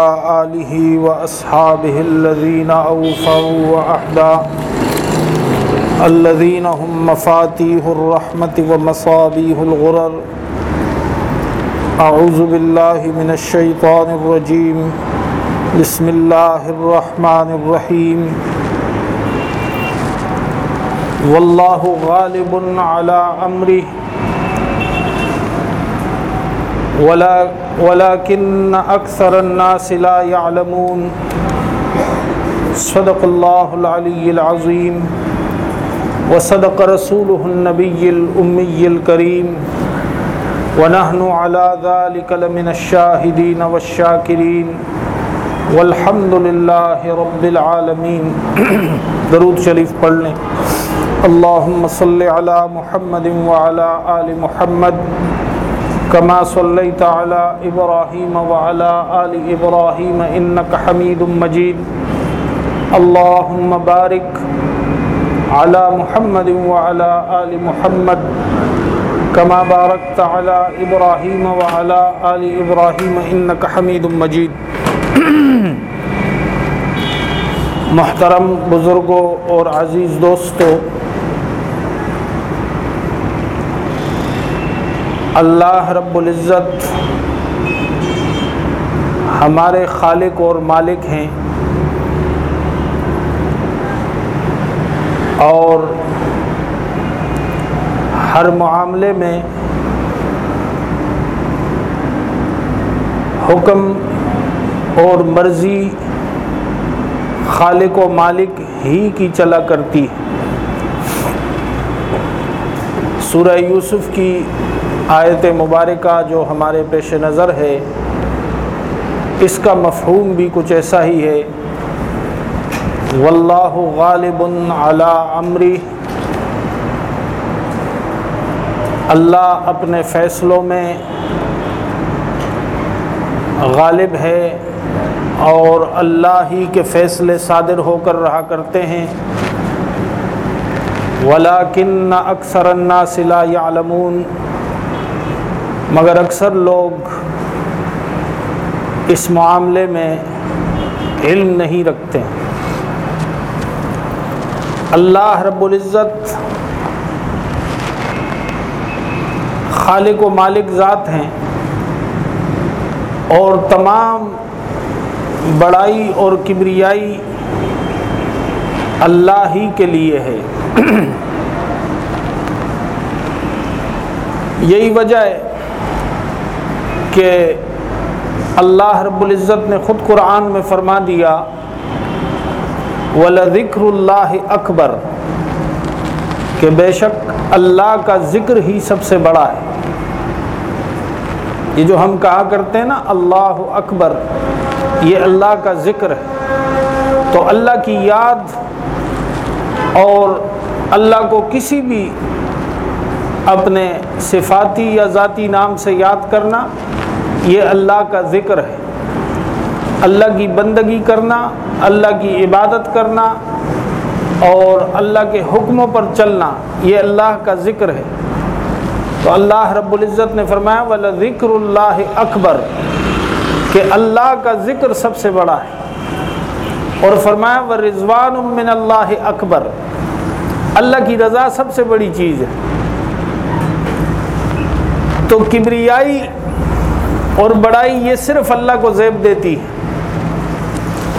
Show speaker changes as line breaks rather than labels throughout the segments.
وعلى آله وأصحابه الذين أوفوا وأحدا الذين هم مفاتيح الرحمة ومصابيح الغرر. أعوذ بالله من الشيطان الرجيم. بسم الله الرحمن الرحيم. والله غالب على أمره. ولا ولكن أكثر الناس لا يعلمون. صدق الله العلي العظيم. وصدق رسوله النبي الأمي الكريم. ونحن على ذلك لمن الشاهدين والشاكرين. والحمد لله رب العالمين. درود شریف پڑھ لیں. اللهم صل على محمد وعلى آل محمد. كما صليت على إبراهيم وعلى آل إبراهيم إنك حميد مجيد. اللهم بارك على محمد وعلى آل محمد كما باركت على إبراهيم وعلى آل إبراهيم إنك حميد مجيد. محترم بزرگوں اور عزیز دوستوں اللہ رب العزت ہمارے خالق اور مالک ہیں اور ہر معاملے میں حکم اور مرضی خالق و مالک ہی کی چلا کرتی ہے۔ سورہ یوسف کی آیت مبارکہ جو ہمارے پیش نظر ہے، اس کا مفہوم بھی کچھ ایسا ہی ہے۔ واللہ غالب علی امری اللہ اپنے فیصلوں میں غالب ہے اور اللہ ہی کے فیصلے صادر ہو کر رہا کرتے ہیں۔ ولاکن اکثر الناس لا يعلمون۔ مگر اکثر لوگ اس معاملے میں علم نہیں رکھتے۔ اللہ رب العزت خالق و مالک ذات ہیں اور تمام بڑائی اور کبریائی اللہ ہی کے لیے ہے۔ یہی وجہ ہے کہ اللہ رب العزت نے خود قرآن میں فرما دیا، وَلَذِكْرُ اللَّهِ اکبر کہ بے شک اللہ کا ذکر ہی سب سے بڑا ہے۔ یہ جو ہم کہا کرتے ہیں نا، اللہ اکبر، یہ اللہ کا ذکر ہے۔ تو اللہ کی یاد اور اللہ کو کسی بھی اپنے صفاتی یا ذاتی نام سے یاد کرنا، یہ اللہ کا ذکر ہے۔ اللہ کی بندگی کرنا، اللہ کی عبادت کرنا اور اللہ کے حکموں پر چلنا، یہ اللہ کا ذکر ہے۔ تو اللہ رب العزت نے فرمایا والا ذکر اللہ اکبر کہ اللہ کا ذکر سب سے بڑا ہے۔ اور فرمایا و رضوان من اللہ اکبر اللہ کی رضا سب سے بڑی چیز ہے۔ تو کبریائی اور بڑائی یہ صرف اللہ کو زیب دیتی ہے۔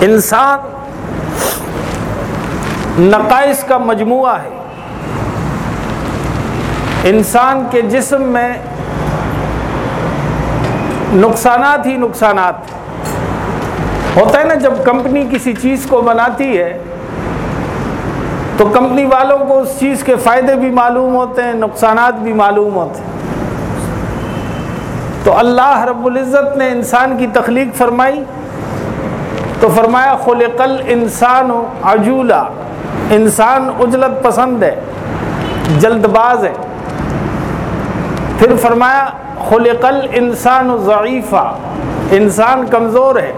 انسان نقائص کا مجموعہ ہے۔ انسان کے جسم میں نقصانات ہی نقصانات ہوتا ہے نا جب کمپنی کسی چیز کو بناتی ہے، تو کمپنی والوں کو اس چیز کے فائدے بھی معلوم ہوتے ہیں، نقصانات بھی معلوم ہوتے ہیں۔ تو اللہ رب العزت نے انسان کی تخلیق فرمائی تو فرمایا، خلق الانسان عجولا، انسان اجلت پسند ہے، جلد باز ہے۔ پھر فرمایا، خلق الانسان ضعیفہ انسان کمزور ہے۔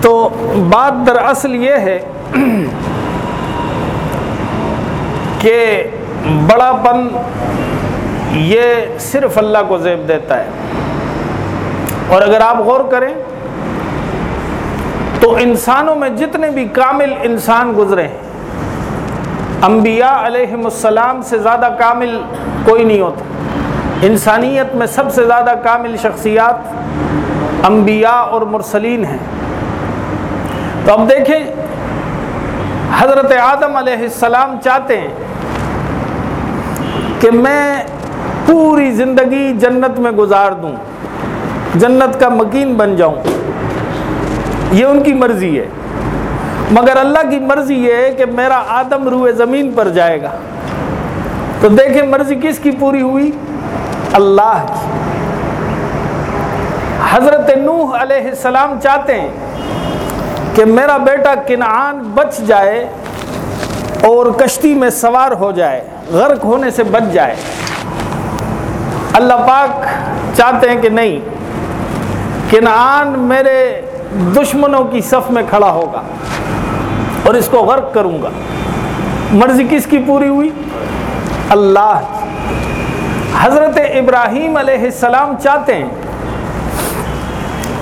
تو بات دراصل یہ ہے کہ بڑا پن یہ صرف اللہ کو زیب دیتا ہے۔ اور اگر آپ غور کریں، تو انسانوں میں جتنے بھی کامل انسان گزرے ہیں، انبیاء علیہ السلام سے زیادہ کامل کوئی نہیں ہوتا۔ انسانیت میں سب سے زیادہ کامل شخصیات انبیاء اور مرسلین ہیں۔ تو اب دیکھیں، حضرت آدم علیہ السلام چاہتے ہیں کہ میں پوری زندگی جنت میں گزار دوں، جنت کا مکین بن جاؤں۔ یہ ان کی مرضی ہے۔ مگر اللہ کی مرضی یہ ہے کہ میرا آدم روئے زمین پر جائے گا۔ تو دیکھیں مرضی کس کی پوری ہوئی؟ اللہ کی۔ حضرت نوح علیہ السلام چاہتے ہیں کہ میرا بیٹا کنعان بچ جائے اور کشتی میں سوار ہو جائے، غرق ہونے سے بچ جائے۔ اللہ پاک چاہتے ہیں کہ نہیں، کنعان میرے دشمنوں کی صف میں کھڑا ہوگا اور اس کو غرق کروں گا۔ مرضی کس کی پوری ہوئی؟ اللہ حضرت ابراہیم علیہ السلام چاہتے ہیں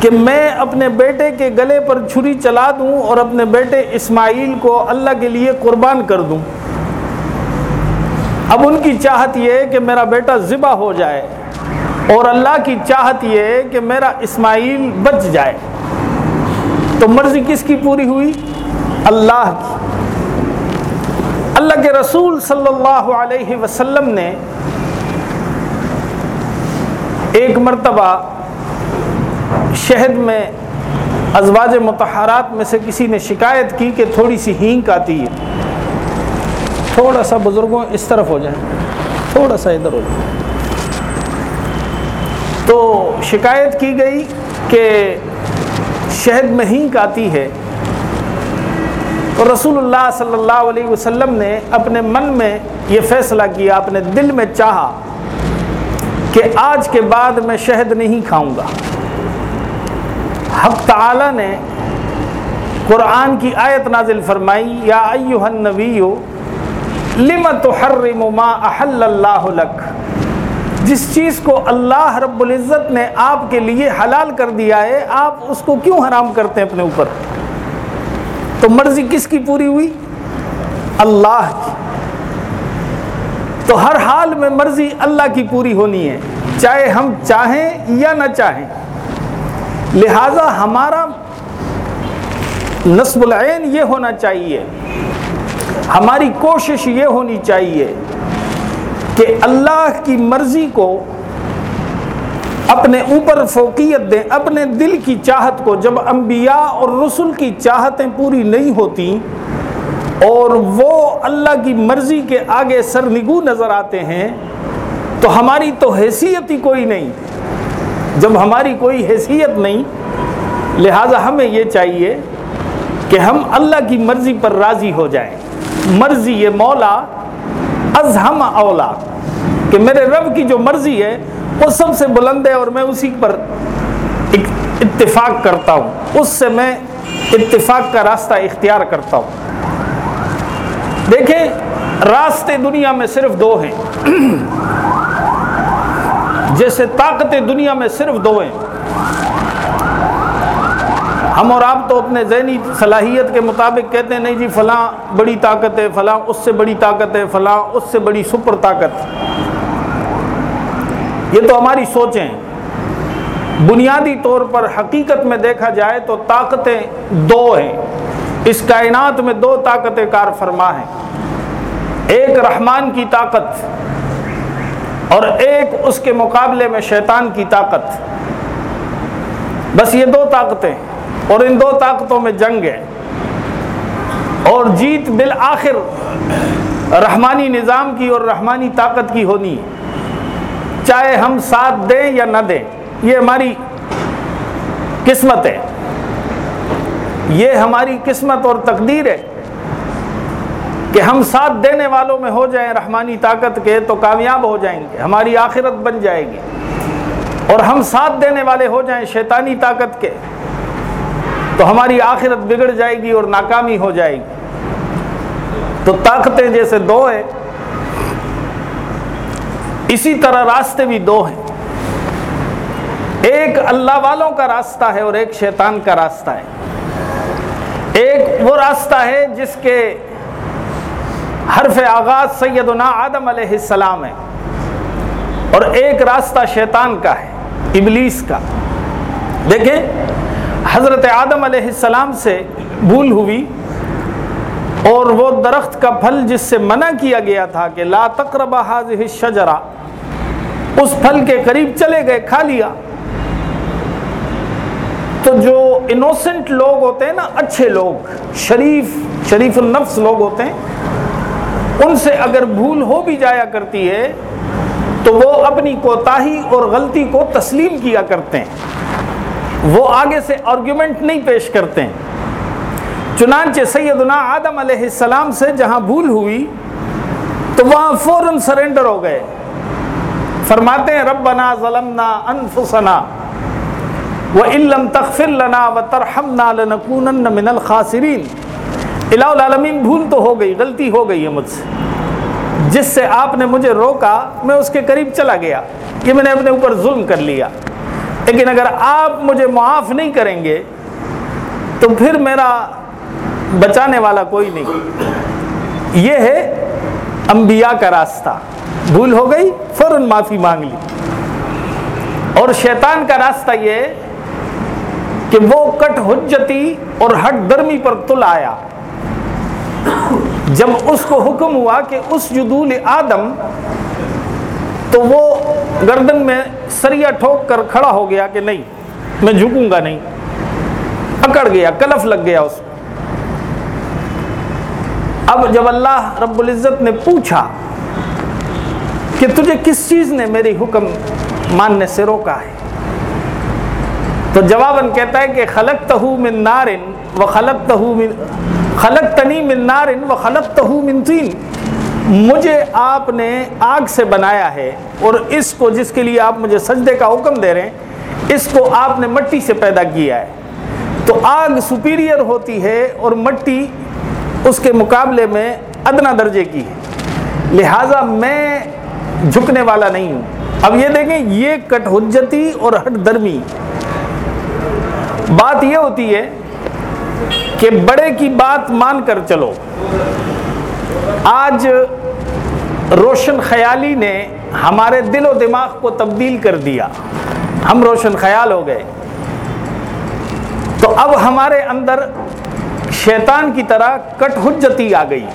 کہ میں اپنے بیٹے کے گلے پر چھری چلا دوں اور اپنے بیٹے اسماعیل کو اللہ کے لیے قربان کر دوں۔ اب ان کی چاہت یہ ہے کہ میرا بیٹا ذبح ہو جائے اور اللہ کی چاہت یہ ہے کہ میرا اسماعیل بچ جائے۔ تو مرضی کس کی پوری ہوئی؟ اللہ کی۔ اللہ کے رسول صلی اللہ علیہ وسلم نے ایک مرتبہ شہد میں، ازواج متحرات میں سے کسی نے شکایت کی کہ تھوڑی سی ہینک آتی ہے۔ تھوڑا سا بزرگوں اس طرف ہو جائیں، تھوڑا سا ادھر ہو جائے تو شکایت کی گئی کہ شہد میں ہینک آتی ہے۔ تو رسول اللہ صلی اللہ علیہ وسلم نے اپنے من میں یہ فیصلہ کیا، اپنے دل میں چاہا کہ آج کے بعد میں شہد نہیں کھاؤں گا۔ حق تعالی نے قرآن کی آیت نازل فرمائی، یا ایوہ النبیو لم تحرم ما احل اللہ لک؟ جس چیز کو اللہ رب العزت نے آپ کے لیے حلال کر دیا ہے، آپ اس کو کیوں حرام کرتے ہیں اپنے اوپر؟ تو مرضی کس کی پوری ہوئی؟ اللہ کی۔ تو ہر حال میں مرضی اللہ کی پوری ہونی ہے، چاہے ہم چاہیں یا نہ چاہیں۔ لہذا ہمارا نصب العین یہ ہونا چاہیے۔ ہماری کوشش یہ ہونی چاہیے کہ اللہ کی مرضی کو اپنے اوپر فوقیت دیں، اپنے دل کی چاہت کو۔ جب انبیاء اور رسول کی چاہتیں پوری نہیں ہوتی اور وہ اللہ کی مرضی کے آگے سرنگو نظر آتے ہیں، تو ہماری تو حیثیت ہی کوئی نہیں۔ جب ہماری کوئی حیثیت نہیں، لہٰذا ہمیں یہ چاہیے کہ ہم اللہ کی مرضی پر راضی ہو جائیں۔ مرضی یہ مولا از ہم اولا کہ میرے رب کی جو مرضی ہے وہ سب سے بلند ہے اور میں اسی پر اتفاق کرتا ہوں۔ اس سے میں اتفاق کا راستہ اختیار کرتا ہوں۔ دیکھیں، راستے دنیا میں صرف دو ہیں۔ جیسے طاقتیں دنیا میں صرف دو ہیں۔ ہم اور آپ تو اپنے ذہنی صلاحیت کے مطابق کہتے ہیں، نہیں جی فلاں بڑی طاقت ہے، فلاں اس سے بڑی طاقت ہے، فلاں اس سے بڑی سپر طاقت یہ تو ہماری سوچیں۔ بنیادی طور پر حقیقت میں دیکھا جائے تو طاقتیں دو ہیں۔ اس کائنات میں دو طاقتیں کار فرما ہیں۔ ایک رحمان کی طاقت اور ایک اس کے مقابلے میں شیطان کی طاقت۔ بس یہ دو طاقتیں۔ اور ان دو طاقتوں میں جنگ ہے۔ اور جیت بالآخر رحمانی نظام کی اور رحمانی طاقت کی ہونی چاہے ہم ساتھ دیں یا نہ دیں، یہ ہماری قسمت ہے۔ یہ ہماری قسمت اور تقدیر ہے کہ ہم ساتھ دینے والوں میں ہو جائیں رحمانی طاقت کے تو کامیاب ہو جائیں گے، ہماری آخرت بن جائے گی۔ اور ہم ساتھ دینے والے ہو جائیں شیطانی طاقت کے تو ہماری آخرت بگڑ جائے گی اور ناکامی ہو جائے گی۔ تو طاقتیں جیسے دو ہیں، اسی طرح راستے بھی دو ہیں۔ ایک اللہ والوں کا راستہ ہے اور ایک شیطان کا راستہ ہے۔ ایک وہ راستہ ہے جس کے حرف آغاز سیدنا آدم علیہ السلام ہے، اور ایک راستہ شیطان کا ہے، ابلیس کا۔ دیکھیں حضرت آدم علیہ السلام سے بھول ہوئی اور وہ درخت کا پھل جس سے منع کیا گیا تھا کہ لا تقرب حاضر شجرا اس پھل کے قریب چلے گئے، کھا لیا۔ تو جو انوسنٹ لوگ ہوتے ہیں نا، اچھے لوگ، شریف شریف النفس لوگ ہوتے ہیں، ان سے اگر بھول ہو بھی جایا کرتی ہے، تو وہ اپنی کوتاہی اور غلطی کو تسلیم کیا کرتے ہیں۔ وہ آگے سے آرگیومنٹ نہیں پیش کرتے ہیں۔ چنانچہ سیدنا آدم علیہ السلام سے جہاں بھول ہوئی، تو وہاں فوراً سرنڈر ہو گئے۔ فرماتے ہیں، ربنا ظلمنا انفسنا وَإِن تَغْفِرْ لَنَا وَتَرْحَمْنَا لَنَكُونَنَّ مِنَ الْخَاسِرِينَ الہ العالمین، بھول تو ہو گئی، غلطی ہو گئی ہے مجھ سے۔ جس سے آپ نے مجھے روکا، میں اس کے قریب چلا گیا۔ کہ میں نے اپنے اوپر ظلم کر لیا۔ لیکن اگر آپ مجھے معاف نہیں کریں گے، تو پھر میرا بچانے والا کوئی نہیں۔ یہ ہے انبیاء کا راستہ۔ بھول ہو گئی؟ فوراً معافی مانگ لی۔ اور شیطان کا راستہ یہ کہ وہ کٹ حجتی اور ہٹ درمی پر تل آیا۔ جب اس کو حکم ہوا کہ اس جدول آدم تو وہ گردن میں سریا ٹھوک کر کھڑا ہو گیا کہ نہیں، میں جھکوں گا نہیں۔ اکڑ گیا، کلف لگ گیا اس اب جب اللہ رب العزت نے پوچھا کہ تجھے کس چیز نے میری حکم ماننے سے روکا ہے، تو جواباً کہتا ہے کہ خلق تہو من نارن و خلق تہو من خلق تنی من نارن و خلق تہو من تین مجھے آپ نے آگ سے بنایا ہے اور اس کو جس کے لیے آپ مجھے سجدے کا حکم دے رہے ہیں، اس کو آپ نے مٹی سے پیدا کیا ہے۔ تو آگ سپیریئر ہوتی ہے اور مٹی اس کے مقابلے میں ادنا درجے کی ہے۔ لہٰذا میں جھکنے والا نہیں ہوں۔ اب یہ دیکھیں، یہ کٹ حجتی اور ہٹ درمی۔ بات یہ ہوتی ہے کہ بڑے کی بات مان کر چلو۔ آج روشن خیالی نے ہمارے دل و دماغ کو تبدیل کر دیا۔ ہم روشن خیال ہو گئے۔ تو اب ہمارے اندر شیطان کی طرح کٹ حجتی آ گئی۔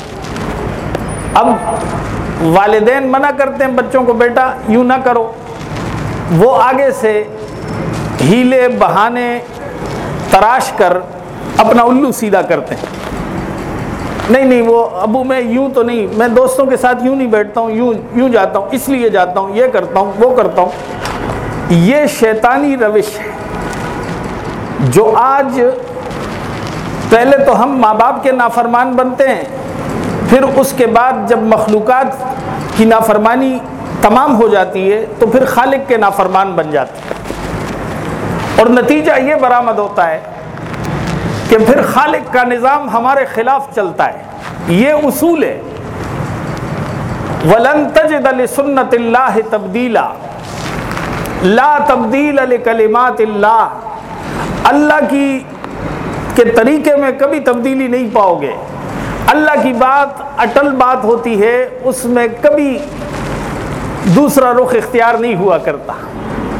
اب والدین منع کرتے ہیں بچوں کو، بیٹا، یوں نہ کرو۔ وہ آگے سے ہیلے، بہانے، تراش کر اپنا الو سیدھا کرتے ہیں۔ نہیں نہیں، وہ ابو، میں یوں تو نہیں، میں دوستوں کے ساتھ یوں نہیں بیٹھتا ہوں، یوں یوں جاتا ہوں، اس لیے جاتا ہوں، یہ کرتا ہوں، وہ کرتا ہوں۔ یہ شیطانی روش ہے جو آج پہلے تو ہم ماں باپ کے نافرمان بنتے ہیں، پھر اس کے بعد جب مخلوقات کی نافرمانی تمام ہو جاتی ہے، تو پھر خالق کے نافرمان بن جاتے ہیں۔ اور نتیجہ یہ برآمد ہوتا ہے کہ پھر خالق کا نظام ہمارے خلاف چلتا ہے۔ یہ اصول ہے۔ ولن تجد لسنت اللہ تبدیلا۔ لا تبدیل لکلمات اللہ۔ اللہ کی کے طریقے میں کبھی تبدیلی نہیں پاؤ گے۔ اللہ کی بات اٹل بات ہوتی ہے، اس میں کبھی دوسرا رخ اختیار نہیں ہوا کرتا۔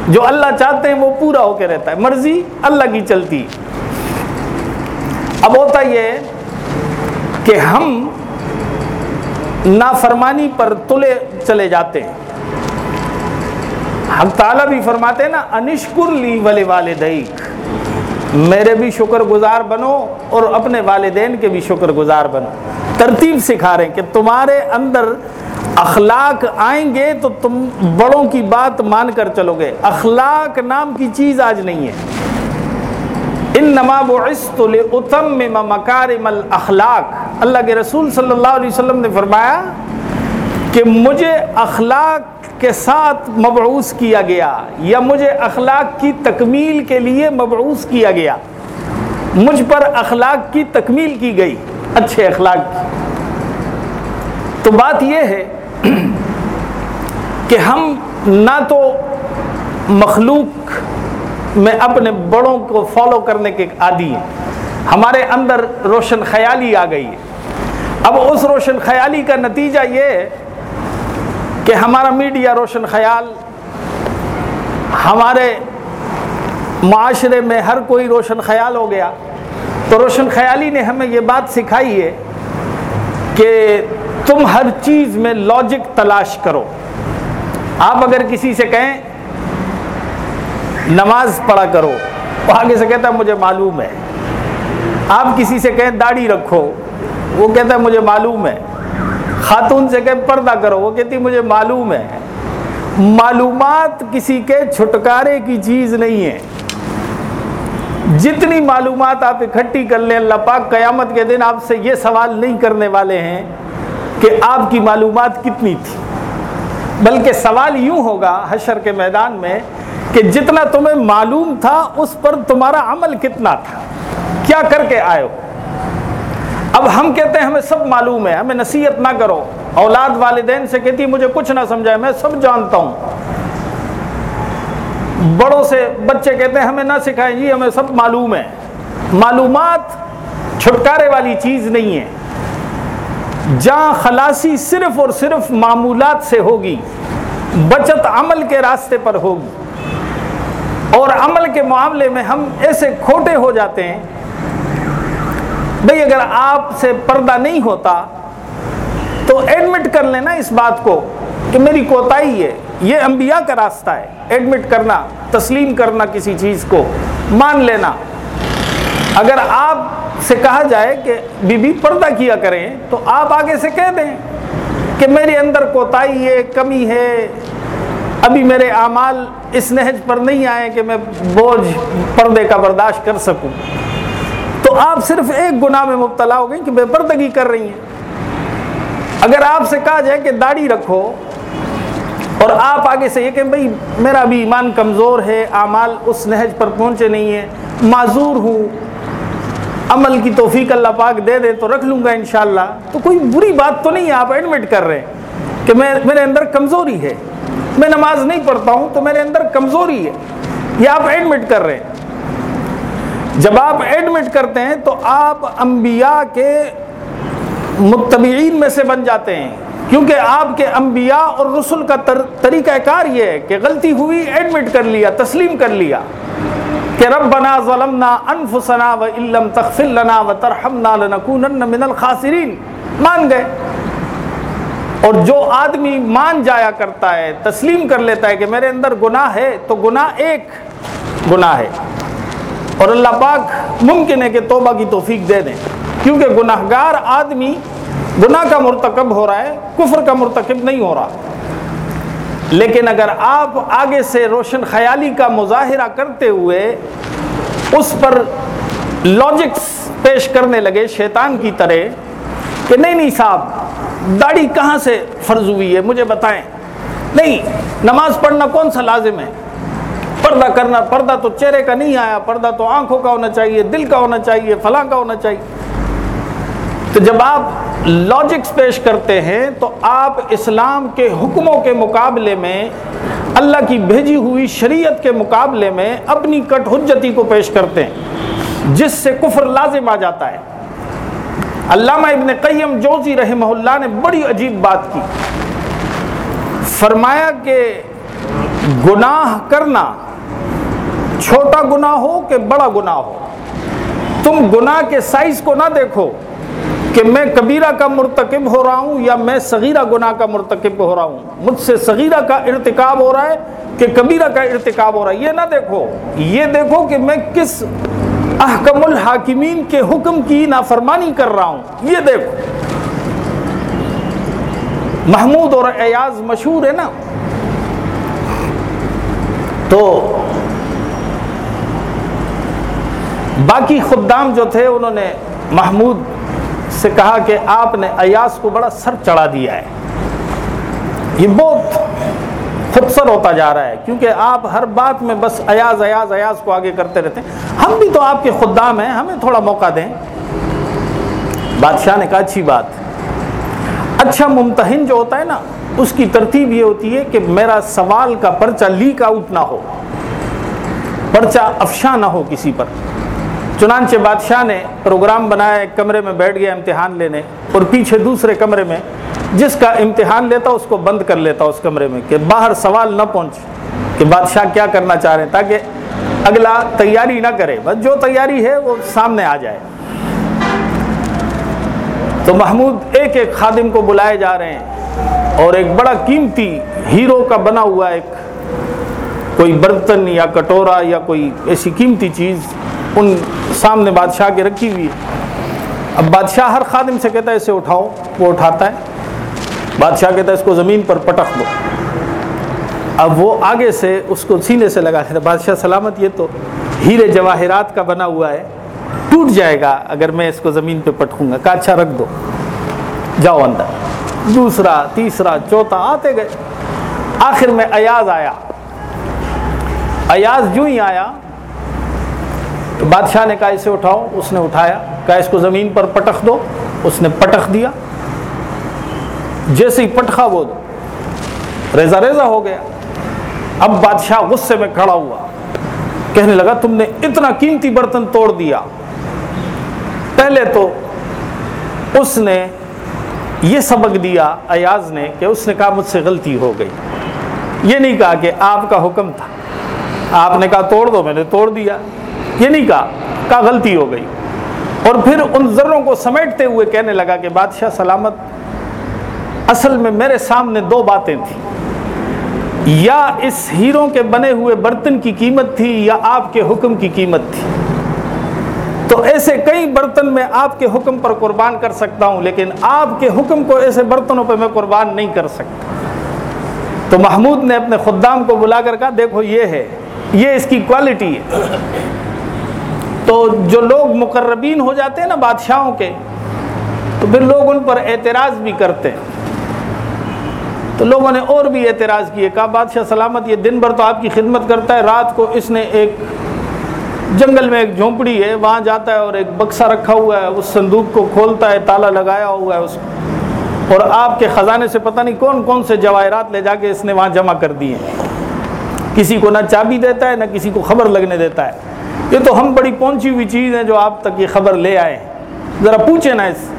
جو اللہ چاہتے ہیں وہ پورا ہو کے رہتا ہے۔ مرضی اللہ کی چلتی۔ اب ہوتا یہ کہ ہم نافرمانی پر تلے چلے جاتے ہیں۔ حق تعالیٰ بھی فرماتے ہیں نا، انشکر لی والے والدیک میرے بھی شکر گزار بنو اور اپنے والدین کے بھی شکر گزار بنو۔ ترتیب سکھا رہے ہیں کہ تمہارے اندر اخلاق آئیں گے تو تم بڑوں کی بات مان کر چلو گے۔ اخلاق نام کی چیز آج نہیں ہے۔ ان نما اتم مکارم الاخلاق اللہ کے رسول صلی اللہ علیہ وسلم نے فرمایا کہ مجھے اخلاق کے ساتھ مبعوث کیا گیا یا مجھے اخلاق کی تکمیل کے لیے مبعوث کیا گیا. مجھ پر اخلاق کی تکمیل کی گئی. اچھے اخلاق کی. تو بات یہ ہے کہ ہم نہ تو مخلوق میں اپنے بڑوں کو فالو کرنے کے عادی ہیں ہمارے اندر روشن خیالی آ گئی ہے۔ اب اس روشن خیالی کا نتیجہ یہ کہ ہمارا میڈیا روشن خیال، ہمارے معاشرے میں ہر کوئی روشن خیال ہو گیا۔ تو روشن خیالی نے ہمیں یہ بات سکھائی ہے کہ تم ہر چیز میں لاجک تلاش کرو۔ آپ اگر کسی سے کہیں نماز پڑھا کرو۔ وہ آگے سے کہتا ہے، مجھے معلوم ہے۔ آپ کسی سے کہیں داڑھی رکھو، وہ کہتا ہے، مجھے معلوم ہے۔ خاتون سے کہیں پردہ کرو، وہ کہتی مجھے معلوم ہے۔ معلومات کسی کے چھٹکارے کی چیز نہیں ہے۔ جتنی معلومات آپ اکٹھی کر لیں، اللہ پاک قیامت کے دن آپ سے یہ سوال نہیں کرنے والے ہیں کہ آپ کی معلومات کتنی تھی۔ بلکہ سوال یوں ہوگا، حشر کے میدان میں کہ جتنا تمہیں معلوم تھا اس پر تمہارا عمل کتنا تھا؟ کیا کر کے آئے ہو؟ اب ہم کہتے ہیں ہمیں سب معلوم ہے، ہمیں نصیحت نہ کرو۔ اولاد والدین سے کہتی مجھے کچھ نہ سمجھائے، میں سب جانتا ہوں۔ بڑوں سے بچے کہتے ہیں، ہمیں نہ سکھائیں جی ہمیں سب معلوم ہے۔ معلومات چھٹکارے والی چیز نہیں ہے۔ جہاں خلاصی صرف اور صرف معمولات سے ہوگی، بچت عمل کے راستے پر ہوگی۔ اور عمل کے معاملے میں ہم ایسے کھوٹے ہو جاتے ہیں۔ بھئی اگر آپ سے پردہ نہیں ہوتا تو ایڈمٹ کر لینا اس بات کو کہ میری کوتاہی ہے۔ یہ انبیاء کا راستہ ہے۔ ایڈمٹ کرنا، تسلیم کرنا کسی چیز کو، مان لینا۔ اگر آپ سے کہا جائے کہ بی بی پردہ کیا کریں تو آپ آگے سے کہہ دیں کہ میرے اندر کوتاہی ہے، کمی ہے ابھی میرے اعمال اس نہج پر نہیں آئے کہ میں بوجھ پردے کا برداشت کر سکوں۔ تو آپ صرف ایک گناہ میں مبتلا ہو گئی کہ بے پردگی کر رہی ہیں۔ اگر آپ سے کہا جائے کہ داڑھی رکھو اور آپ آگے سے یہ کہ بھائی، میرا بھی ایمان کمزور ہے، اعمال اس نہج پر پہنچے نہیں ہیں، معذور ہوں، عمل کی توفیق اللہ پاک دے دے تو رکھ لوں گا انشاءاللہ۔ تو کوئی بری بات تو نہیں ہے، آپ ایڈمٹ کر رہے ہیں کہ میں، میرے اندر کمزوری ہے۔ میں نماز نہیں پڑھتا ہوں تو میرے اندر کمزوری ہے، یہ آپ ایڈمٹ کر رہے ہیں۔ جب آپ ایڈمٹ کرتے ہیں تو آپ انبیاء کے متبعین میں سے بن جاتے ہیں۔ کیونکہ آپ کے انبیاء اور رسول کا طریقہ کار یہ ہے کہ غلطی ہوئی ایڈمٹ کر لیا، تسلیم کر لیا کہ ربنا ظلمنا انفسنا و علم تغفر لنا و ترحمنا لنکونن من الخاسرین۔ مان گئے۔ اور جو آدمی مان جایا کرتا ہے، تسلیم کر لیتا ہے کہ میرے اندر گناہ ہے، تو گناہ ایک گناہ ہے۔ اور اللہ پاک ممکن ہے کہ توبہ کی توفیق دے دیں۔ کیونکہ گناہ گار آدمی گناہ کا مرتکب ہو رہا ہے، کفر کا مرتکب نہیں ہو رہا۔ لیکن اگر آپ آگے سے روشن خیالی کا مظاہرہ کرتے ہوئے اس پر لاجکس پیش کرنے لگے، شیطان کی طرح کہ نہیں نہیں صاحب، داڑھی کہاں سے فرض ہوئی ہے؟ مجھے بتائیں۔ نہیں، نماز پڑھنا کون سا لازم ہے؟ پردہ کرنا، پردہ تو چہرے کا نہیں آیا، پردہ تو آنکھوں کا ہونا چاہیے، دل کا ہونا چاہیے، فلاں کا ہونا چاہیے۔ تو جب آپ لاجکس پیش کرتے ہیں، تو آپ اسلام کے حکموں کے مقابلے میں، اللہ کی بھیجی ہوئی شریعت کے مقابلے میں اپنی کٹ حجتی کو پیش کرتے ہیں، جس سے کفر لازم آ جاتا ہے۔ علامہ ابن قیم جوزی رحمہ اللہ نے بڑی عجیب بات کی۔ فرمایا کہ گناہ کرنا چھوٹا گناہ ہو کہ بڑا گناہ ہو؟ تم گناہ کے سائز کو نہ دیکھو کہ میں کبیرہ کا مرتکب ہو رہا ہوں یا میں صغیرہ گناہ کا مرتکب ہو رہا ہوں۔ مجھ سے صغیرہ کا ارتکاب ہو رہا ہے کہ کبیرہ کا ارتکاب ہو رہا ہے، یہ نہ دیکھو۔ یہ دیکھو کہ میں کس احکم الحاکمین کے حکم کی نافرمانی کر رہا ہوں۔ یہ دیکھو۔ محمود اور ایاز مشہور ہے نا۔ تو باقی خدام جو تھے، انہوں نے محمود سے کہا کہ آپ نے ایاس کو بڑا سر چڑھا دیا ہے۔ یہ بہت خودسر ہوتا جا رہا ہے، کیونکہ آپ ہر بات میں بس ایاز ایاز ایاز کو آگے کرتے رہتے ہیں۔ ہم بھی تو آپ کے خدام ہیں، ہمیں تھوڑا موقع دیں۔ بادشاہ نے کہا، اچھی بات۔ اچھا ممتحن جو ہوتا ہے نا، اس کی ترتیب یہ ہوتی ہے کہ میرا سوال کا پرچہ لیک آؤٹ نہ ہو، پرچہ افشاں نہ ہو کسی پر۔ چنانچہ بادشاہ نے پروگرام بنایا، ایک کمرے میں بیٹھ گیا امتحان لینے، اور پیچھے دوسرے کمرے میں جس کا امتحان لیتا، اس کو بند کر لیتا اس کمرے میں، کہ باہر سوال نہ پہنچے کہ بادشاہ کیا کرنا چاہ رہے ہیں، تاکہ اگلا تیاری نہ کرے۔ بس جو تیاری ہے، وہ سامنے آ جائے۔ تو محمود ایک ایک خادم کو بلائے جا رہے ہیں، اور ایک بڑا قیمتی ہیرو کا بنا ہوا ایک کوئی برتن یا کٹورا یا کوئی ایسی قیمتی چیز ان سامنے بادشاہ کے رکھی ہوئی ہے۔ اب بادشاہ ہر خادم سے کہتا ہے، اسے اٹھاؤ، وہ اٹھاتا ہے۔ بادشاہ کہتا ہے اس کو زمین پر پٹک دو۔ اب وہ آگے سے اس کو سینے سے لگا لیتا بادشاہ سلامت، یہ تو ہیرے جواہرات کا بنا ہوا ہے۔ ٹوٹ جائے گا اگر میں اس کو زمین پہ پٹکوں گا۔ کہا اچھا رکھ دو۔ جاؤ اندر۔ دوسرا، تیسرا، چوتھا، آتے گئے۔ آخر میں ایاز آیا۔ ایاز جو ہی آیا، تو بادشاہ نے کہا، اسے اٹھاؤ۔ اس نے اٹھایا۔ کہا، اس کو زمین پر پٹخ دو۔ اس نے پٹخ دیا۔ جیسے ہی پٹخا وہ ریزا ریزا ہو گیا۔ اب بادشاہ غصے میں کھڑا ہوا۔ کہنے لگا، تم نے اتنا قیمتی برتن توڑ دیا۔ پہلے تو اس نے یہ سبق دیا ایاز نے کہ اس نے کہا، مجھ سے غلطی ہو گئی۔ یہ نہیں کہا کہ آپ کا حکم تھا۔ آپ نے کہا، توڑ دو، میں نے توڑ دیا۔ یہ نہیں کہا کہا غلطی ہو گئی۔ اور پھر ان ذروں کو سمیٹتے ہوئے کہنے لگا کہ بادشاہ سلامت اصل میں میرے سامنے دو باتیں تھیں۔ یا اس ہیروں کے بنے ہوئے برتن کی قیمت تھی یا آپ کے حکم کی قیمت تھی۔ تو ایسے کئی برتن میں آپ کے حکم پر قربان کر سکتا ہوں، لیکن آپ کے حکم کو ایسے برتنوں پہ میں قربان نہیں کر سکتا۔ تو محمود نے اپنے خدام کو بلا کر کہا، دیکھو یہ ہے، یہ اس کی کوالٹی ہے۔ تو جو لوگ مقربین ہو جاتے ہیں نا بادشاہوں کے، تو پھر لوگ ان پر اعتراض بھی کرتے ہیں۔ تو لوگوں نے اور بھی اعتراض کیے، کہا، بادشاہ سلامت، یہ دن بھر تو آپ کی خدمت کرتا ہے، رات کو اس نے ایک جنگل میں ایک جھونپڑی ہے، وہاں جاتا ہے اور ایک بکسا رکھا ہوا ہے، اس صندوق کو کھولتا ہے، تالا لگایا ہوا ہے اس کو۔ اور آپ کے خزانے سے پتہ نہیں کون کون سے جواہرات لے جا کے اس نے وہاں جمع کر دیے۔ کسی کو نہ چابی دیتا ہے، نہ کسی کو خبر لگنے دیتا ہے۔ یہ تو ہم بڑی پہنچی ہوئی چیز ہیں جو آپ تک یہ خبر لے آئے۔ ذرا پوچھیں نا اس۔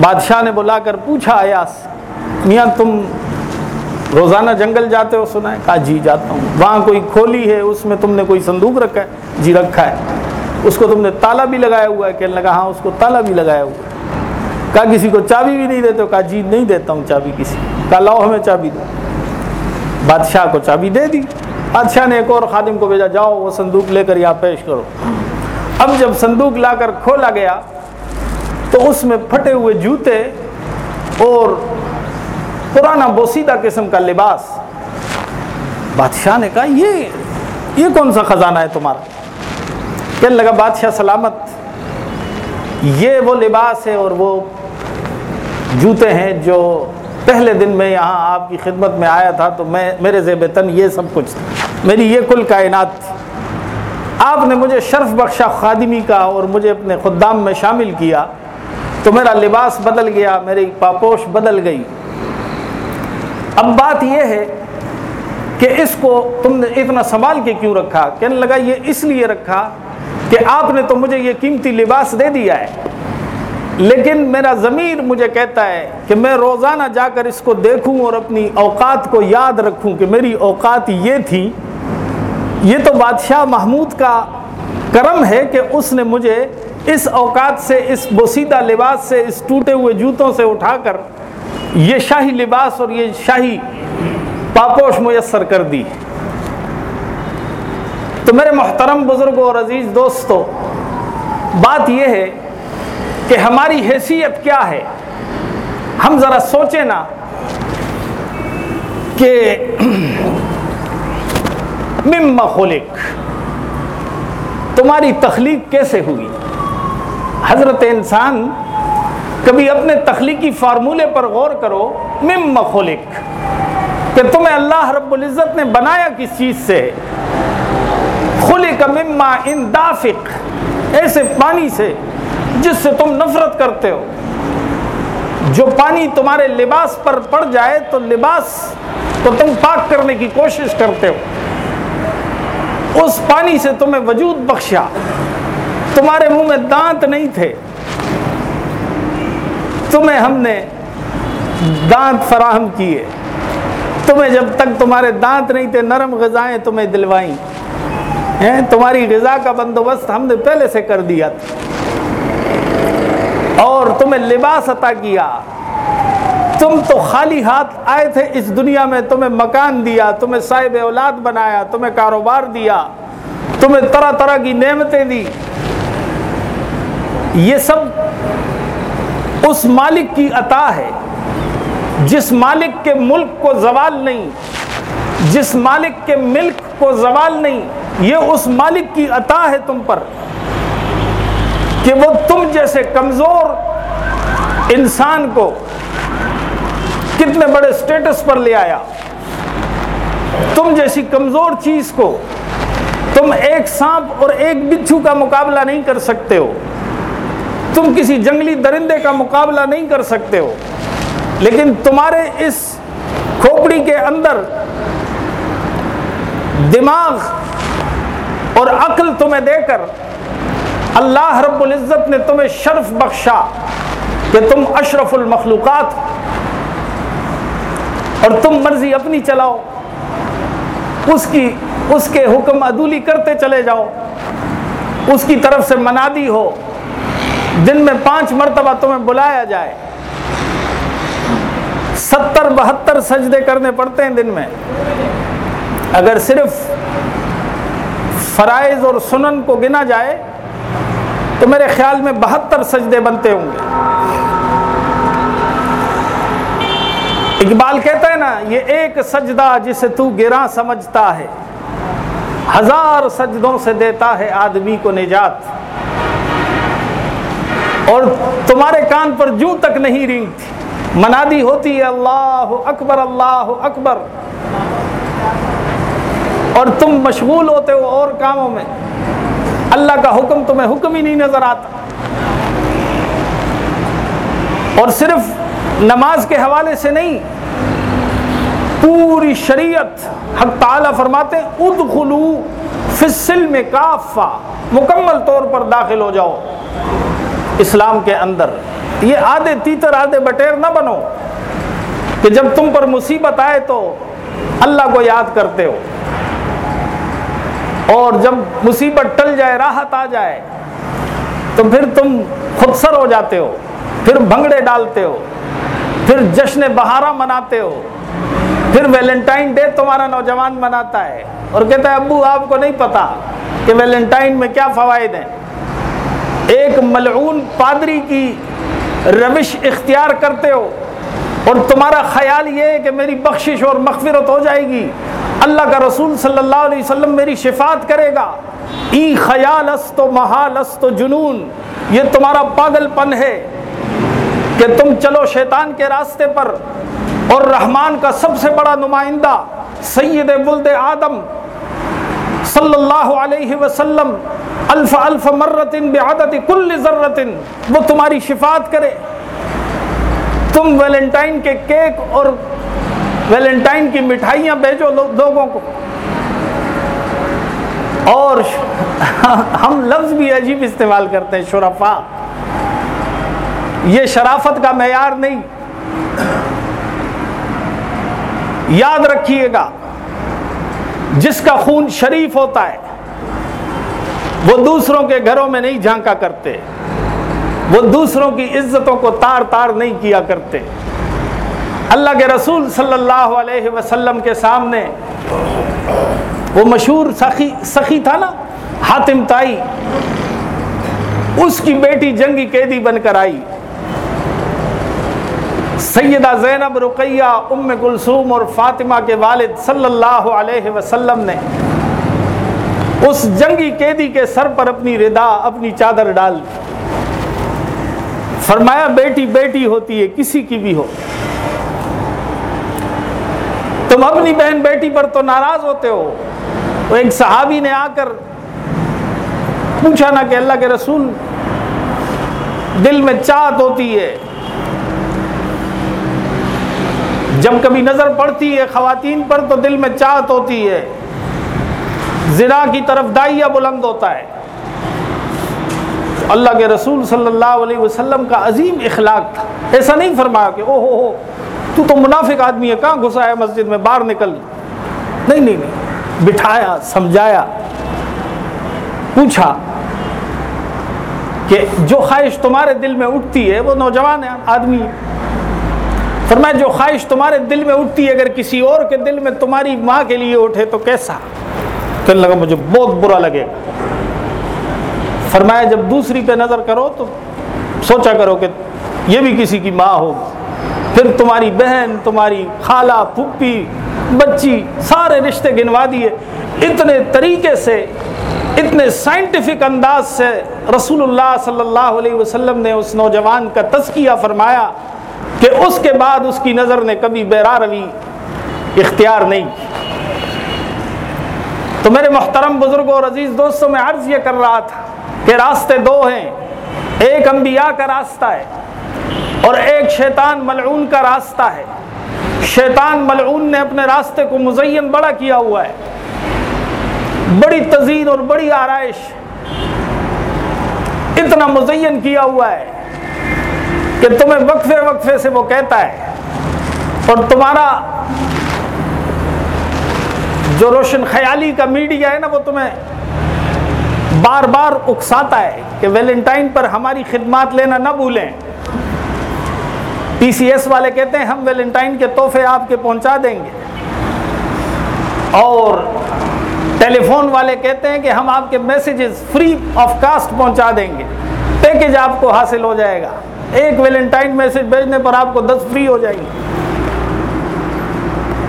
بادشاہ نے بلا کر پوچھا آیاس میاں تم روزانہ جنگل جاتے ہو، سنا ہے، کہا جی جاتا ہوں۔ وہاں کوئی کھولی ہے، اس میں تم نے کوئی صندوق رکھا ہے جی رکھا ہے۔ اس کو تم نے تالا بھی لگایا ہوا ہے، کہنے لگا ہاں اس کو تالا بھی لگایا ہوا ہے۔ کہا کسی کو چابی بھی نہیں دیتے ہو، کہا جی نہیں دیتا ہوں چابی کسی کہا لاؤ ہمیں چابی دو۔ بادشاہ کو چابی دے دی۔ بادشاہ نے ایک اور خادم کو بھیجا، جاؤ، وہ صندوق لے کر یہاں پیش کرو۔ اب جب صندوق لا کر کھولا گیا، تو اس میں پھٹے ہوئے جوتے اور پرانا بوسیدہ قسم کا لباس۔ بادشاہ نے کہا، یہ یہ کون سا خزانہ ہے تمہارا؟ کہنے لگا، بادشاہ سلامت، یہ وہ لباس ہے اور وہ جوتے ہیں جو پہلے دن میں یہاں آپ کی خدمت میں آیا تھا، تو میں میرے زیب تن یہ سب کچھ تھا۔ میری یہ کل کائنات تھی۔ آپ نے مجھے شرف بخشا خادمی کا اور مجھے اپنے خدام میں شامل کیا، تو میرا لباس بدل گیا، میری پاپوش بدل گئی۔ اب بات یہ ہے کہ اس کو تم نے اتنا سنبھال کے کیوں رکھا؟ کہنے لگا یہ اس لیے رکھا کہ آپ نے تو مجھے یہ قیمتی لباس دے دیا ہے، لیکن میرا ضمیر مجھے کہتا ہے کہ میں روزانہ جا کر اس کو دیکھوں اور اپنی اوقات کو یاد رکھوں کہ میری اوقات یہ تھی۔ یہ تو بادشاہ محمود کا کرم ہے کہ اس نے مجھے اس اوقات سے، اس بوسیدہ لباس سے، اس ٹوٹے ہوئے جوتوں سے اٹھا کر یہ شاہی لباس اور یہ شاہی پاپوش میسر کر دی۔ تو میرے محترم بزرگوں اور عزیز دوستوں بات یہ ہے کہ ہماری حیثیت کیا ہے؟ ہم ذرا سوچیں نا کہ مم خلق، تمہاری تخلیق کیسے ہوئی؟ حضرت انسان کبھی اپنے تخلیقی فارمولے پر غور کرو مم خلق، کہ تمہیں اللہ رب العزت نے بنایا کس چیز سے؟ خلق مما ان دافق، ایسے پانی سے جس سے تم نفرت کرتے ہو۔ جو پانی تمہارے لباس پر پڑ جائے تو لباس تو تم پاک کرنے کی کوشش کرتے ہو۔ اس پانی سے تمہیں وجود بخشا۔ تمہارے منہ میں دانت نہیں تھے۔ تمہیں ہم نے دانت فراہم کیے۔ تمہیں جب تک تمہارے دانت نہیں تھے، نرم غذائیں تمہیں دلوائیں۔ تمہاری غذا کا بندوبست ہم نے پہلے سے کر دیا تھا۔ اور تمہیں لباس عطا کیا۔ تم تو خالی ہاتھ آئے تھے اس دنیا میں، تمہیں مکان دیا، تمہیں صاحب اولاد بنایا، تمہیں کاروبار دیا، تمہیں طرح طرح کی نعمتیں دی۔ یہ سب اس مالک کی عطا ہے۔ جس مالک کے ملک کو زوال نہیں، جس مالک کے ملک کو زوال نہیں، یہ اس مالک کی عطا ہے تم پر۔ کہ وہ تم جیسے کمزور انسان کو کتنے بڑے سٹیٹس پر لے آیا۔ تم جیسی کمزور چیز کو تم ایک سانپ اور ایک بچھو کا مقابلہ نہیں کر سکتے ہو۔ تم کسی جنگلی درندے کا مقابلہ نہیں کر سکتے ہو۔ لیکن تمہارے اس کھوپڑی کے اندر دماغ اور عقل تمہیں دے کر اللہ رب العزت نے تمہیں شرف بخشا کہ تم اشرف المخلوقات اور تم مرضی اپنی چلاؤ۔ اس کی، اس کے حکم عدولی کرتے چلے جاؤ۔ اس کی طرف سے منادی ہو۔ دن میں پانچ مرتبہ تمہیں بلایا جائے۔ ستر بہتر سجدے کرنے پڑتے ہیں دن میں۔ اگر صرف فرائض اور سنن کو گنا جائے، تو میرے خیال میں بہتر سجدے بنتے ہوں گے۔ اقبال کہتا ہے نا، یہ ایک سجدہ جسے تو گراں سمجھتا ہے، ہزار سجدوں سے دیتا ہے آدمی کو نجات۔ اور تمہارے کان پر جو تک نہیں رنگ تھی۔ منادی ہوتی ہے، اللہ اکبر اللہ اکبر۔ اور تم مشغول ہوتے ہو اور کاموں میں۔ اللہ کا حکم تمہیں حکم ہی نہیں نظر آتا۔ اور صرف نماز کے حوالے سے نہیں، پوری شریعت حق تعالیٰ فرماتے ادخلو فصل میں کافا مکمل طور پر داخل ہو جاؤ۔ اسلام کے اندر، یہ آدھے تیتر، آدھے بٹیر نہ بنو، کہ جب تم پر مصیبت آئے تو اللہ کو یاد کرتے ہو۔ اور جب مصیبت ٹل جائے، راحت آ جائے، تو پھر تم خود سر ہو جاتے ہو، پھر بھنگڑے ڈالتے ہو، پھر جشن بہارا مناتے ہو۔ پھر ویلنٹائن ڈے تمہارا نوجوان مناتا ہے اور کہتا ہے، ابو، آپ کو نہیں پتا کہ ویلنٹائن میں کیا فوائد ہیں۔ ایک ملعون پادری کی روش اختیار کرتے ہو اور تمہارا خیال یہ ہے کہ میری بخشش اور مغفرت ہو جائے گی۔ اللہ کا رسول صلی اللہ علیہ وسلم میری شفات کرے گا۔ ای خیال است و محال است و جنون، یہ تمہارا پاگل پن ہے کہ تم چلو شیطان کے راستے پر اور رحمان کا سب سے بڑا نمائندہ سید ولد آدم صلی اللہ علیہ وسلم الف الف مرتن بعدت کل ذرتن، وہ تمہاری شفات کرے۔ تم ویلنٹائن کے کیک اور ویلنٹائن کی مٹھائیاں بھیجو لوگوں کو۔ اور ہم لفظ بھی عجیب استعمال کرتے ہیں شرفا یہ شرافت کا معیار نہیں۔ یاد رکھیے گا، جس کا خون شریف ہوتا ہے وہ دوسروں کے گھروں میں نہیں جھانکا کرتے۔ وہ دوسروں کی عزتوں کو تار تار نہیں کیا کرتے۔ اللہ کے رسول صلی اللہ علیہ وسلم کے سامنے وہ مشہور سخی سخی تھا نا، حاتم تائی۔ اس کی بیٹی جنگی قیدی بن کر آئی۔ سیدہ زینب رقیہ، ام کلثوم اور فاطمہ کے والد صلی اللہ علیہ وسلم نے اس جنگی قیدی کے سر پر اپنی ردا، اپنی چادر ڈال۔ دی فرمایا، بیٹی بیٹی ہوتی ہے، کسی کی بھی ہو۔ تم اپنی بہن بیٹی پر تو ناراض ہوتے ہو۔ ایک صحابی نے آ کر پوچھا نا کہ اللہ کے رسول دل میں چاہت ہوتی ہے۔ جب کبھی نظر پڑتی ہے خواتین پر تو دل میں چاہت ہوتی ہے۔ زنا کی طرف دائیا بلند ہوتا ہے۔ اللہ کے رسول صلی اللہ علیہ وسلم کا عظیم اخلاق تھا۔ ایسا نہیں فرمایا کہ او ہو ہو، تو تو منافق آدمی ہے، کہاں گھسا ہے مسجد میں؟ باہر نکل۔ نہیں نہیں نہیں۔ بٹھایا، سمجھایا۔ پوچھا کہ جو خواہش تمہارے دل میں اٹھتی ہے، وہ نوجوان ہے، آدمی۔ فرمایا، جو خواہش تمہارے دل میں اٹھتی ہے، اگر کسی اور کے دل میں تمہاری ماں کے لیے اٹھے تو کیسا؟ کہنے لگا، مجھے بہت برا لگے۔ گا فرمایا، جب دوسری پہ نظر کرو تو سوچا کرو کہ یہ بھی کسی کی ماں ہو۔ پھر تمہاری بہن، تمہاری خالہ پھپھی بچی، سارے رشتے گنوا دیے۔ اتنے طریقے سے، اتنے سائنٹیفک انداز سے رسول اللہ صلی اللہ علیہ وسلم نے اس نوجوان کا تزکیہ فرمایا کہ اس کے بعد اس کی نظر نے کبھی بیرا روی، اختیار نہیں۔ تو میرے محترم بزرگوں اور عزیز دوستوں، میں عرض یہ کر رہا تھا کہ راستے دو ہیں۔ ایک انبیاء کا راستہ ہے اور ایک شیطان ملعون کا راستہ ہے۔ شیطان ملعون نے اپنے راستے کو مزین بڑا کیا ہوا ہے۔ بڑی تزئین اور بڑی آرائش اتنا مزین کیا ہوا ہے کہ تمہیں وقفے وقفے سے وہ کہتا ہے اور تمہارا جو روشن خیالی کا میڈیا ہے نا، وہ تمہیں بار بار اکساتا ہے کہ ویلنٹائن پر ہماری خدمات لینا نہ بھولیں۔ پی سی ایس والے کہتے ہیں، ہم ویلنٹائن کے تحفے آپ کے پہنچا دیں گے۔ اور ٹیلی فون والے کہتے ہیں کہ ہم آپ کے میسیجز فری آف کاسٹ پہنچا دیں گے۔ پیکج آپ کو حاصل ہو جائے گا۔ ایک ویلنٹائن میسج بھیجنے پر آپ کو دس فری ہو جائیں گے۔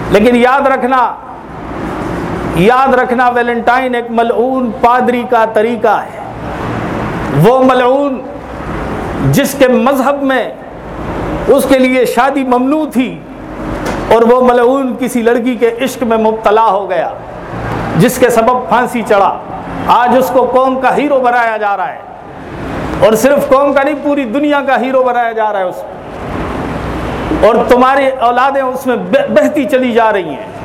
لیکن یاد رکھنا یاد رکھنا ویلنٹائن ایک ملعون پادری کا طریقہ ہے۔ وہ ملعون جس کے مذہب میں اس کے لیے شادی ممنوع تھی اور وہ ملعون کسی لڑکی کے عشق میں مبتلا ہو گیا، جس کے سبب پھانسی چڑھا۔ آج اس کو قوم کا ہیرو بنایا جا رہا ہے۔ اور صرف قوم کا نہیں، پوری دنیا کا ہیرو بنایا جا رہا ہے اس کو اور تمہاری اولادیں اس میں بہتی چلی جا رہی ہیں۔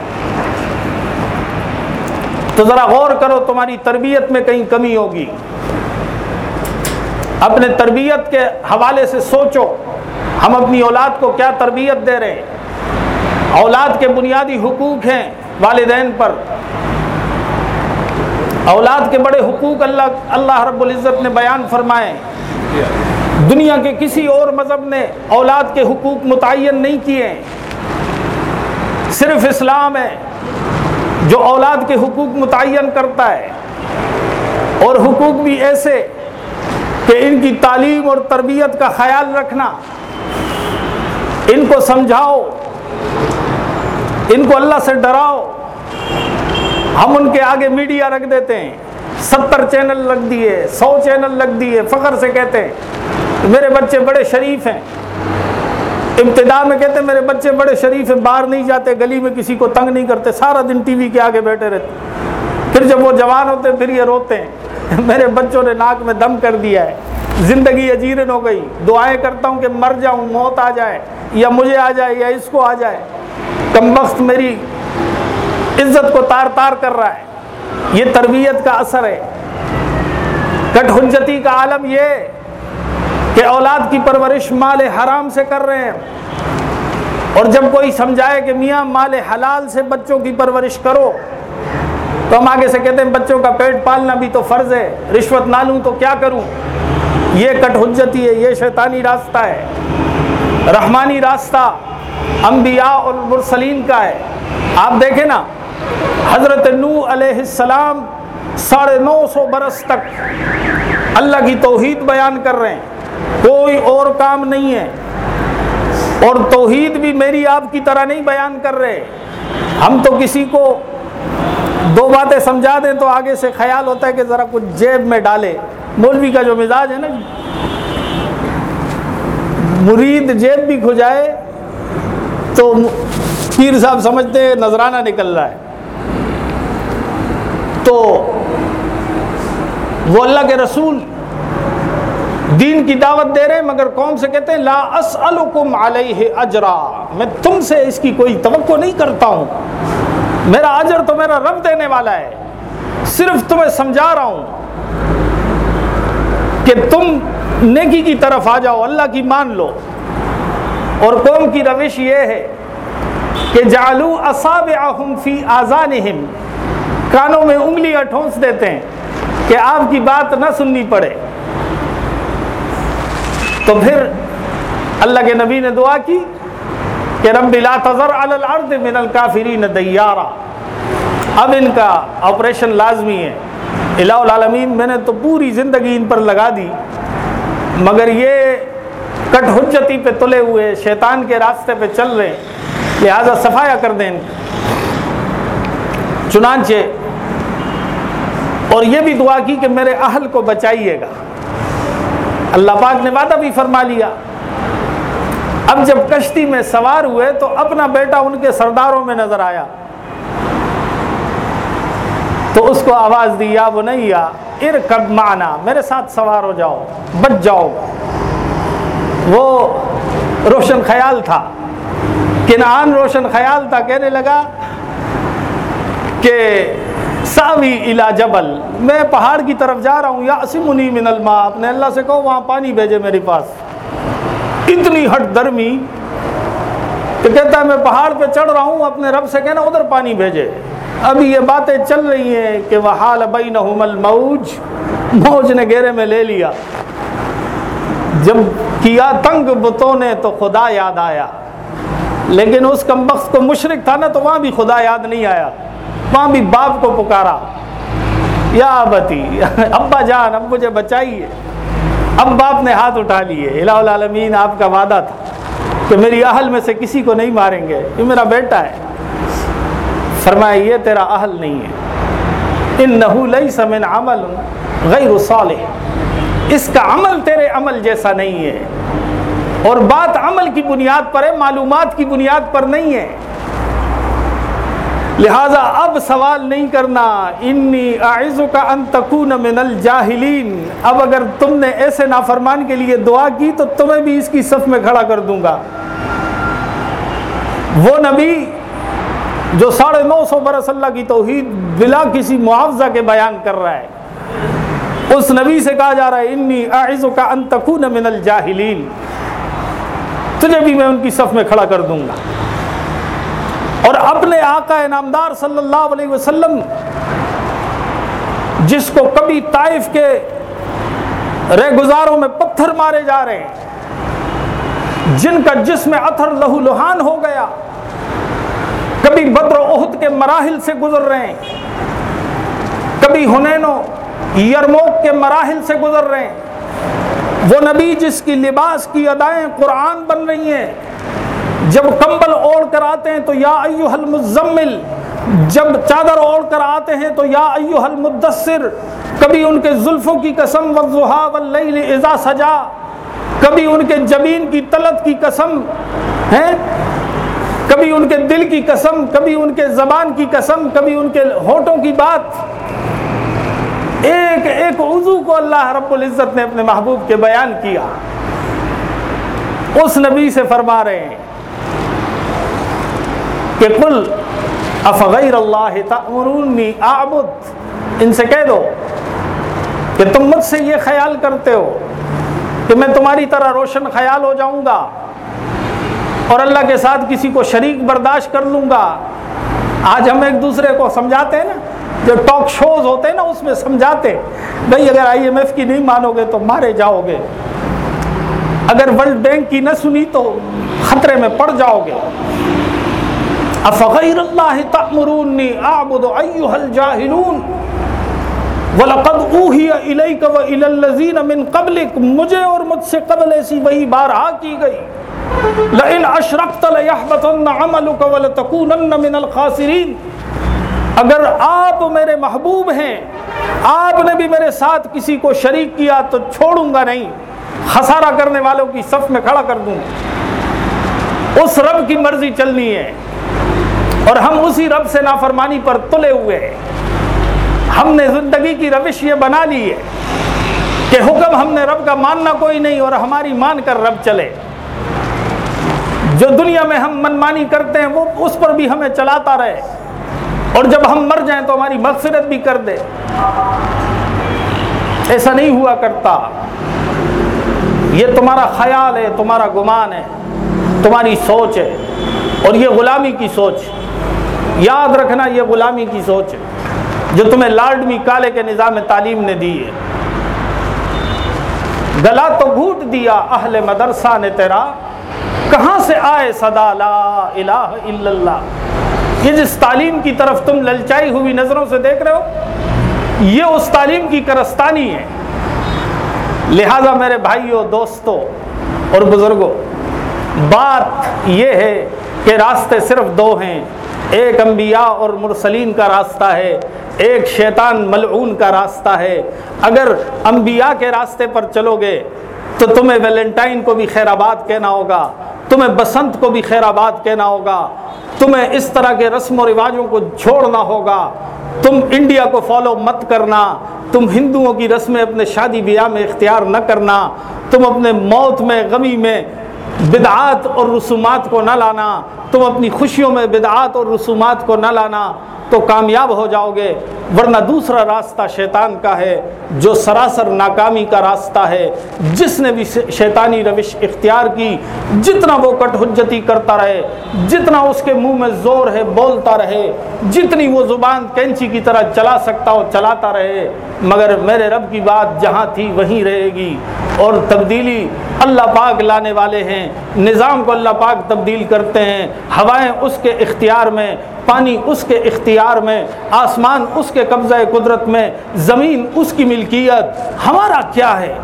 تو ذرا غور کرو تمہاری تربیت میں کہیں کمی ہوگی۔ اپنے تربیت کے حوالے سے سوچو، ہم اپنی اولاد کو کیا تربیت دے رہے ہیں؟ اولاد کے بنیادی حقوق ہیں والدین پر۔ اولاد کے بڑے حقوق اللہ اللہ رب العزت نے بیان فرمائے دنیا کے کسی اور مذہب نے اولاد کے حقوق متعین نہیں کیے صرف اسلام ہے۔ جو اولاد کے حقوق متعین کرتا ہے اور حقوق بھی ایسے کہ ان کی تعلیم اور تربیت کا خیال رکھنا، ان کو سمجھاؤ، ان کو اللہ سے ڈراؤ۔ ہم ان کے آگے میڈیا رکھ دیتے ہیں، ستر چینل لگ دیے، سو چینل لگ دیے، فخر سے کہتے ہیں، میرے بچے بڑے شریف ہیں۔ ابتدا میں کہتے ہیں، میرے بچے بڑے شریف ہیں، باہر نہیں جاتے، گلی میں کسی کو تنگ نہیں کرتے، سارا دن ٹی وی کے آگے بیٹھے رہتے۔ پھر جب وہ جوان ہوتے پھر یہ روتے ہیں۔ میرے بچوں نے ناک میں دم کر دیا ہے۔ زندگی اجیرن ہو گئی۔ دعائیں کرتا ہوں کہ مر جاؤں، موت آ جائے، یا مجھے آ جائے، یا اس کو آ جائے۔ کم وقت میری عزت کو تار تار کر رہا ہے۔ یہ تربیت کا اثر ہے۔ کٹ حجتی کا عالم یہ کہ اولاد کی پرورش مال حرام سے کر رہے ہیں۔ اور جب کوئی سمجھائے کہ میاں مال حلال سے بچوں کی پرورش کرو، تو ہم آگے سے کہتے ہیں، بچوں کا پیٹ پالنا بھی تو فرض ہے، رشوت نہ لوں تو کیا کروں؟ یہ کٹ حجتی ہے، یہ شیطانی راستہ ہے۔ رحمانی راستہ انبیاء اور مرسلین کا ہے۔ آپ دیکھیں نا، حضرت نو علیہ السلام ساڑھے نو سو برس تک اللہ کی توحید بیان کر رہے ہیں۔ کوئی اور کام نہیں ہے۔ اور توحید بھی میری آپ کی طرح نہیں بیان کر رہے۔ ہم تو کسی کو دو باتیں سمجھا دیں تو آگے سے خیال ہوتا ہے کہ ذرا کچھ جیب میں ڈالے۔ مولوی کا جو مزاج ہے نا جی۔ مرید جیب بھی کھجائے تو پیر صاحب سمجھتے نذرانہ نکل رہا ہے۔ تو وہ اللہ کے رسول دین کی دعوت دے رہے ہیں، مگر قوم سے کہتے ہیں، لا اسألکم علیہ اجرا۔ میں تم سے اس کی کوئی توقع نہیں کرتا ہوں۔ میرا اجر تو میرا رب دینے والا ہے۔ صرف تمہیں سمجھا رہا ہوں کہ تم نیکی کی طرف آ جاؤ، اللہ کی مان لو۔ اور قوم کی روش یہ ہے کہ جالو اصاب فی آزانہم کانوں میں انگلیاں ٹھونس دیتے ہیں کہ آپ کی بات نہ سننی پڑے۔ تو پھر اللہ کے نبی نے دعا کی کہ رب لا تذر علی الارض من الکافرین دیارا۔ اب ان کا آپریشن لازمی ہے۔ الہ العالمین، میں نے تو پوری زندگی ان پر لگا دی۔ مگر یہ کٹ حجتی پہ تلے ہوئے، شیطان کے راستے پہ چل رہے لہذا صفایا کر دیں۔ چنانچہ، اور یہ بھی دعا کی کہ میرے اہل کو بچائیے گا۔ اللہ پاک نے وعدہ بھی فرما لیا۔ اب جب کشتی میں سوار ہوئے تو اپنا بیٹا ان کے سرداروں میں نظر آیا۔ تو اس کو آواز دی، یا وہ نہیں یا ار میرے ساتھ سوار ہو جاؤ، بچ جاؤ۔ وہ روشن خیال تھا۔ کنعان روشن خیال تھا، کہنے لگا کہ ساوی الا جبل۔ میں پہاڑ کی طرف جا رہا ہوں، یا اسمنی من الماء۔ اپنے اللہ سے کہو، وہاں پانی بھیجے میرے پاس۔ اتنی ہٹ درمی کہ کہتا ہے، میں پہاڑ پہ چڑھ رہا ہوں، اپنے رب سے کہنا، ادھر پانی بھیجے۔ ابھی یہ باتیں چل رہی ہیں کہ وہ حال بینہم الموج۔ موج نے گھیرے میں لے لیا۔ جب کیا تنگ بتوں نے تو خدا یاد آیا۔ لیکن اس کم بخت کو مشرق تھا نا، تو وہاں بھی خدا یاد نہیں آیا۔ وہاں بھی باپ کو پکارا۔ یا بتی ابا جان، اب مجھے بچائیے۔ اب باپ نے ہاتھ اٹھا لیے۔ الہ العالمین، آپ کا وعدہ تھا کہ میری اہل میں سے کسی کو نہیں ماریں گے۔ یہ میرا بیٹا ہے۔ فرمایا، یہ تیرا اہل نہیں ہے۔ ان نحو لئی سمن عمل غیر صالح۔ اس کا عمل تیرے عمل جیسا نہیں ہے۔ اور بات عمل کی بنیاد پر ہے، معلومات کی بنیاد پر نہیں ہے۔ لہذا اب سوال نہیں کرنا، انی کا ان تکون من الجاہلین اب اگر تم نے ایسے نافرمان کے لیے دعا کی تو تمہیں بھی اس کی صف میں کھڑا کر دوں گا۔ وہ نبی جو ساڑھے نو سو برس اللہ کی توحید بلا کسی معاوضہ کے بیان کر رہا ہے، اس نبی سے کہا جا رہا ہے، انی کا ان تکون من الجاہلین تجھے بھی میں ان کی صف میں کھڑا کر دوں گا۔ اور اپنے آقا نامدار صلی اللہ علیہ وسلم، جس کو کبھی طائف کے رہ گزاروں میں پتھر مارے جا رہے ہیں، جن کا جسم اتھر لہو لہان ہو گیا، کبھی بدر و عہد کے مراحل سے گزر رہے ہیں، کبھی ہنینو یرموک کے مراحل سے گزر رہے ہیں۔ وہ نبی جس کی لباس کی ادائیں قرآن بن رہی ہیں جب کمبل اوڑھ کر آتے ہیں تو یا ایوہ المزمل، جب چادر اوڑھ کر آتے ہیں تو یا ایوہ المدثر، کبھی ان کے زلفوں کی قسم، والضحا واللیل اذا سجا، کبھی ان کے جبین کی طلت کی قسم ہے کبھی ان کے دل کی قسم، کبھی ان کے زبان کی قسم، کبھی ان کے ہونٹوں کی بات۔ ایک ایک عضو کو اللہ رب العزت نے اپنے محبوب کے بیان کیا۔ اس نبی سے فرما رہے ہیں کہ کل افغیر اللہ تأمرونی اعبد، ان سے کہہ دو کہ تم مجھ سے یہ خیال کرتے ہو کہ میں تمہاری طرح روشن خیال ہو جاؤں گا اور اللہ کے ساتھ کسی کو شریک برداشت کر لوں گا۔ آج ہم ایک دوسرے کو سمجھاتے ہیں نا، جو ٹاک شوز ہوتے ہیں نا، اس میں سمجھاتے بھائی اگر آئی ایم ایف کی نہیں مانو گے تو مارے جاؤ گے اگر ورلڈ بینک کی نہ سنی تو خطرے میں پڑ جاؤ گے افغیر اللہ تأمرونی اعبد ایوہ الجاہلون وَلَقَدْ أُوحِيَ إِلَيْكَ وَإِلَى الَّذِينَ مِن قَبْلِكَ مجھے اور مجھ سے قبل ایسی وہی بارہا کی گئی۔ لَإِنْ أَشْرَقْتَ لَيَحْبَطَنَّ عَمَلُكَ وَلَتَكُونَنَّ مِنَ الْخَاسِرِينَ۔ اگر آپ میرے محبوب ہیں، آپ نے بھی میرے ساتھ کسی کو شریک کیا تو چھوڑوں گا نہیں۔ خسارہ کرنے والوں کی صف میں کھڑا کر دوں۔ اس رب کی مرضی چلنی ہے۔ اور ہم اسی رب سے نافرمانی پر تلے ہوئے ہیں۔ ہم نے زندگی کی روش یہ بنا لی ہے کہ حکم ہم نے رب کا ماننا کوئی نہیں اور ہماری مان کر رب چلے۔ جو دنیا میں ہم منمانی کرتے ہیں وہ اس پر بھی ہمیں چلاتا رہے۔ اور جب ہم مر جائیں تو ہماری مغفرت بھی کر دے۔ ایسا نہیں ہوا کرتا۔ یہ تمہارا خیال ہے، تمہارا گمان ہے، تمہاری سوچ ہے۔ اور یہ غلامی کی سوچ۔ یاد رکھنا یہ غلامی کی سوچ ہے، جو تمہیں لارڈمی کالے کے نظام تعلیم نے دی ہے۔ گلا تو گھوٹ دیا اہل مدرسہ نے تیرا، کہاں سے آئے صدا لا الہ الا اللہ؟ یہ جس تعلیم کی طرف تم للچائی ہوئی نظروں سے دیکھ رہے ہو، یہ اس تعلیم کی کرستانی ہے۔ لہذا میرے بھائیوں دوستوں اور بزرگوں بات یہ ہے کہ راستے صرف دو ہیں۔ ایک انبیاء اور مرسلین کا راستہ ہے، ایک شیطان ملعون کا راستہ ہے۔ اگر انبیاء کے راستے پر چلو گے، تو تمہیں ویلنٹائن کو بھی خیر آباد کہنا ہوگا، تمہیں بسنت کو بھی خیر آباد کہنا ہوگا، تمہیں اس طرح کے رسم و رواجوں کو چھوڑنا ہوگا۔ تم انڈیا کو فالو مت کرنا، تم ہندوؤں کی رسمیں اپنے شادی بیاہ میں اختیار نہ کرنا، تم اپنے موت میں، غمی میں بدعات اور رسومات کو نہ لانا، تم اپنی خوشیوں میں بدعات اور رسومات کو نہ لانا تو کامیاب ہو جاؤ گے۔ ورنہ دوسرا راستہ شیطان کا ہے جو سراسر ناکامی کا راستہ ہے۔ جس نے بھی شیطانی روش اختیار کی، جتنا وہ کٹ حجتی کرتا رہے، جتنا اس کے منہ میں زور ہے، بولتا رہے، جتنی وہ زبان کینچی کی طرح چلا سکتا ہو چلاتا رہے۔ مگر میرے رب کی بات جہاں تھی، وہیں رہے گی۔ اور تبدیلی اللہ پاک لانے والے ہیں۔ نظام کو اللہ پاک تبدیل کرتے ہیں۔ ہوائیں اس کے اختیار میں، پانی اس کے اختیار میں، آسمان اس کے قبضہ قدرت میں زمین اس کی ملکیت، ہمارا کیا ہے؟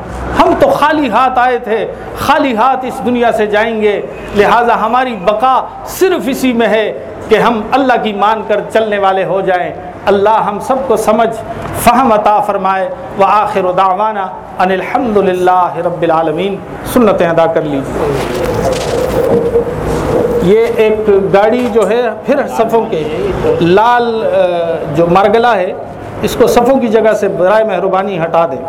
ہم تو خالی ہاتھ آئے تھے، خالی ہاتھ اس دنیا سے جائیں گے، لہٰذا ہماری بقا صرف اسی میں ہے کہ ہم اللہ کی مان کر چلنے والے ہو جائیں۔ اللہ ہم سب کو سمجھ، فہم عطا فرمائے۔ و آخر دعوانا ان الحمد للہ رب العالمین۔ سنتیں ادا کر لیجیے یہ ایک گاڑی جو ہے، پھر صفوں کے لال جو مرگلا ہے، اس کو صفوں کی جگہ سے برائے مہربانی ہٹا دیں۔